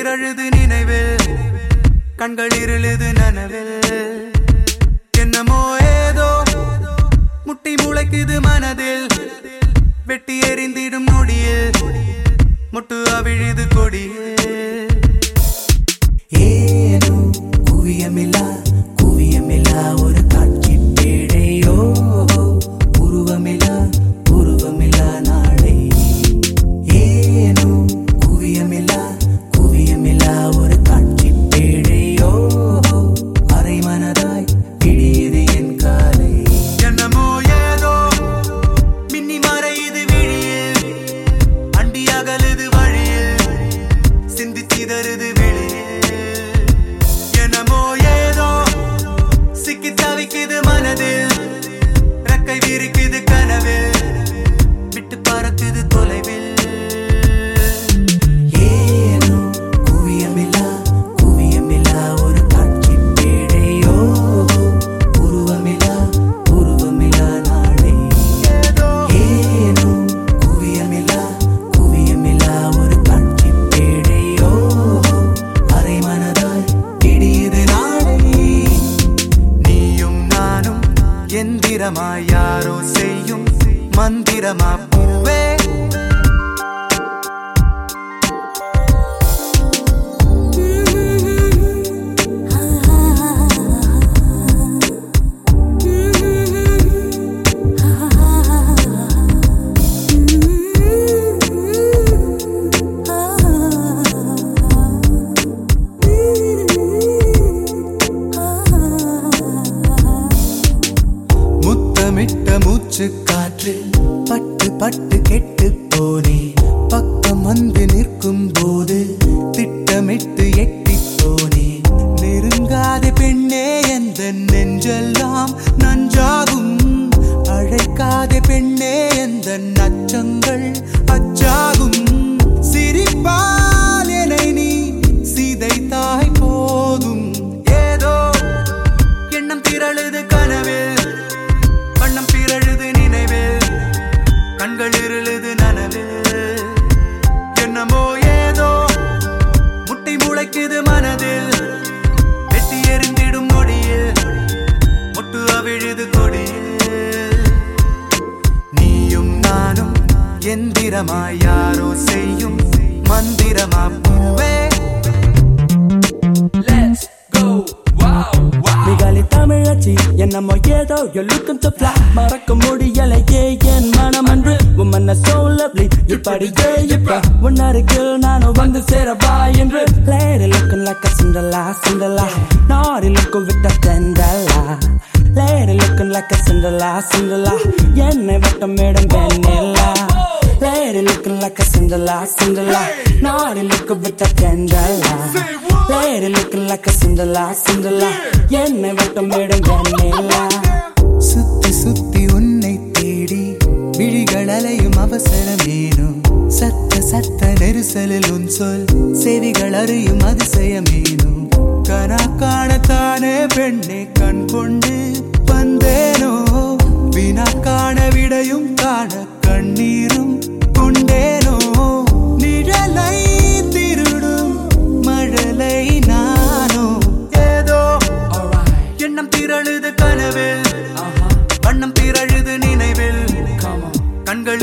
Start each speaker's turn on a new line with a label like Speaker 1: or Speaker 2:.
Speaker 1: உயிரழுது நினைவில் கண்கள் இருளுது நனவில். என்னமோ ஏதோ முட்டி முளைக்குது மனதில் வெட்டி எறிந்திடும் நொடியில் முட்டு அவிழுது கொடியில். ஏனோ குவியமில்லா இடியது என் காலை. என்னமோ ஏதோ மின்னி மறையுது விழியில் அண்டி அகலுது வழியில் சிந்தி சிதறுது வெளியில் மந்திரமா மூச்சு காற்று பட்டு பட்டு கெட்டு போனே பக்கம் வந்து நிற்கும் போது திட்டமிட்டு எட்டி போனே. நெருங்காத பெண்ணே எந்த நெஞ்செல்லாம் நன்றாகும் அழைக்காத பெண்ணே எந்த நச்சங்கள் முளைக்குது மனதில். வெட்டி எறிந்திடும் நொடியில் முட்டு அவிழுது கொடியில் நீயும் நானும் எந்திரமாய் யாரோ செய்யும் மந்திரமா பூவே.
Speaker 2: என்னாச்சு என்னமோ ஏதோ யூ லுக்கிங் டு ஃப்ளை மறக்க முடியலையே என் மனம் அன்று உன் மன்ன சோ லவ்லி இப்படியே இப்ப உன் அருகில் நானும் வந்து சேரவா என்று லேடி லுக்கிங் லைக் அ சிண்டலா சிண்டலா நாரி லுக்கிங் வித் அ தெண்டலா லேடி லுக்கிங் லைக் அ சிண்டலா சிண்டலா என்னை வட்டம் மேடம் பெண்ணிலா lady looking like a Cinderella Cinderella naughty looking with a Cinderella lady looking like a Cinderella Cinderella என்னை வட்டமிடும் வெண்ணிலா
Speaker 1: சுத்தி சுத்தி உன்னை தேடி விழிகள் அலையும் அவசரம் ஏனும் சத்த சத்த நெரிசலில் உன் சொல் செவிகள் அறியும் அதிசயமேனும் கனா காணத்தானே பெண்ணே கண் கொண்டு வந்தேனோ வினா காண விடையும் காண கண்ணீரும் கொண்டேனோ? நிழலை திருடும் மழலை நானோ? ஏதோ? எண்ணம் திரழுது கனவில். வண்ணம் திரழுது நினைவில். கண்கள்